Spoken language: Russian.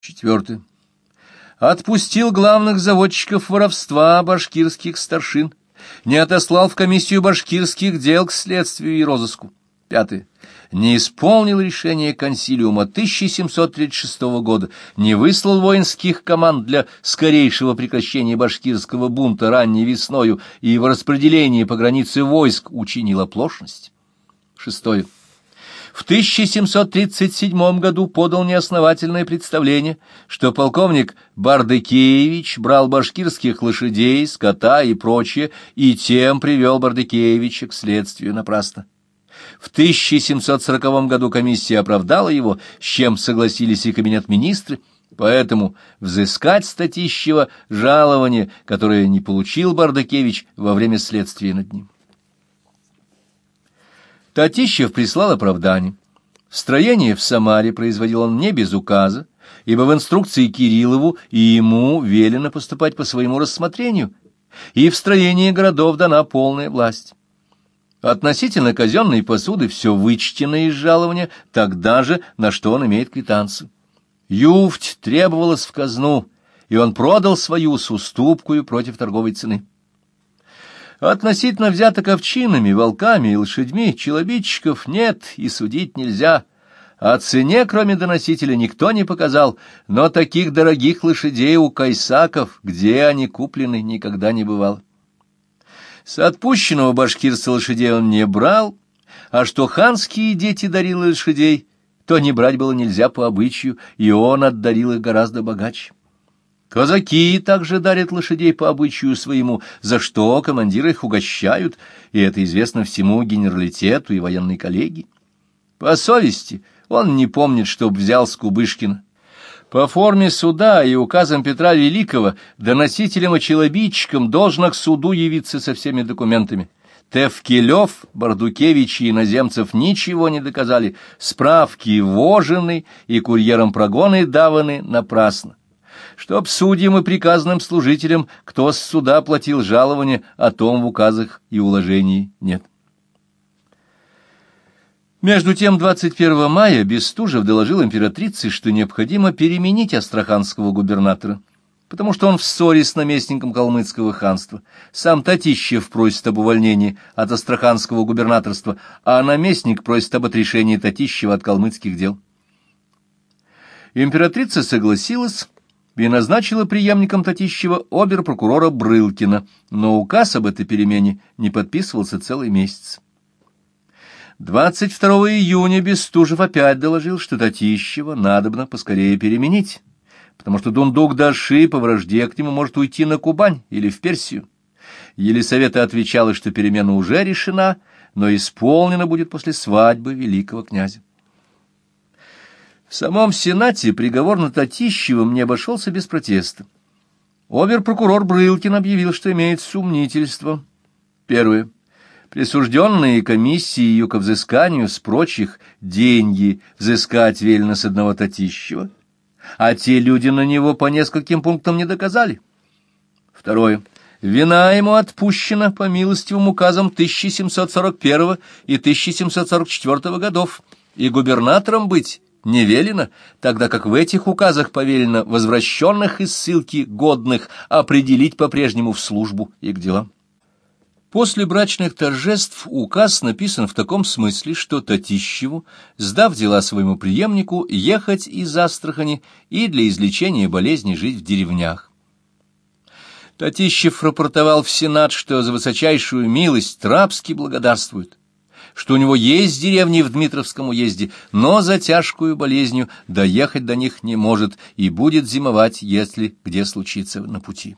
Четвертое. Отпустил главных заводчиков воровства башкирских старшин, не отослал в комиссию башкирских дел к следствию и розыску. Пятое. Не исполнил решение консилиума 1736 года, не выслал воинских команд для скорейшего прекращения башкирского бунта ранней весною и в распределении по границе войск учинил оплошность. Шестое. В 1737 году подал неосновательное представление, что полковник Бардыкеевич брал башкирских лошадей, скота и прочее, и тем привел Бардыкеевича к следствию напрасно. В 1740 году комиссия оправдала его, с чем согласились и кабинет министры, поэтому взыскать статищего жалование, которое не получил Бардакевич во время следствия над ним. Татищев прислал оправдание. Строение в Самаре производил он не без указа, ибо в инструкции Кириллову и ему велено поступать по своему рассмотрению, и в строении городов дана полная власть. Относительно казенной посуды все вычтено из жалования, тогда же, на что он имеет квитанцию. Юфть требовалась в казну, и он продал свою с уступкою против торговой цены. Относительно взяток овчинами, волками и лошадьми челобитчиков нет и судить нельзя. О цене, кроме доносителя, никто не показал, но таких дорогих лошадей у кайсаков, где они куплены, никогда не бывало. С отпущенного башкирца лошадей он не брал, а что ханские дети дарили лошадей, то не брать было нельзя по обычаю, и он отдарил их гораздо богаче. Казаки также дарят лошадей по обычаю своему, за что командиры их угощают, и это известно всему генералитету и военной коллегии. По совести он не помнит, чтоб взял с Кубышкина. По форме суда и указам Петра Великого доносителям и челобитчикам должно к суду явиться со всеми документами. Тевкелев, Бардукевич и иноземцев ничего не доказали, справки вожены и курьером прогоны даваны напрасно. Чтоб судьям и приказным служителям, кто с суда платил жалование, о том в указах и уложении нет. Между тем, 21 мая Бестужев доложил императрице, что необходимо переменить астраханского губернатора, потому что он в ссоре с наместником калмыцкого ханства. Сам Татищев просит об увольнении от астраханского губернаторства, а наместник просит об отрешении Татищева от калмыцких дел. Императрица согласилась и назначила преемником Татищева обер-прокурора Брылкина, но указ об этой перемене не подписывался целый месяц. 22 июня Бестужев опять доложил, что Татищева надобно поскорее переменить, потому что Дундук-Даши по вражде к нему может уйти на Кубань или в Персию. Елисавета отвечала, что перемена уже решена, но исполнена будет после свадьбы великого князя. В самом Сенате приговор на Татищевым не обошелся без протеста. Обер-прокурор Брылкин объявил, что имеет сумнительство. Первое присужденные комиссией к взысканию с прочих деньги взыскать велено с одного Татищева, а те люди на него по нескольким пунктам не доказали. Второе. Вина ему отпущена по милостивым указам 1741 и 1744 годов, и губернатором быть не велено, тогда как в этих указах повелено возвращенных из ссылки годных определить по-прежнему в службу и к делам. После брачных торжеств указ написан в таком смысле, что Татищеву, сдав дела своему преемнику, ехать из Астрахани и для излечения болезни жить в деревнях. Татищев рапортовал в Сенат, что за высочайшую милость Трапский благодарствует, что у него есть деревни в Дмитровском уезде, но за тяжкую болезнью доехать до них не может и будет зимовать, если где случится на пути.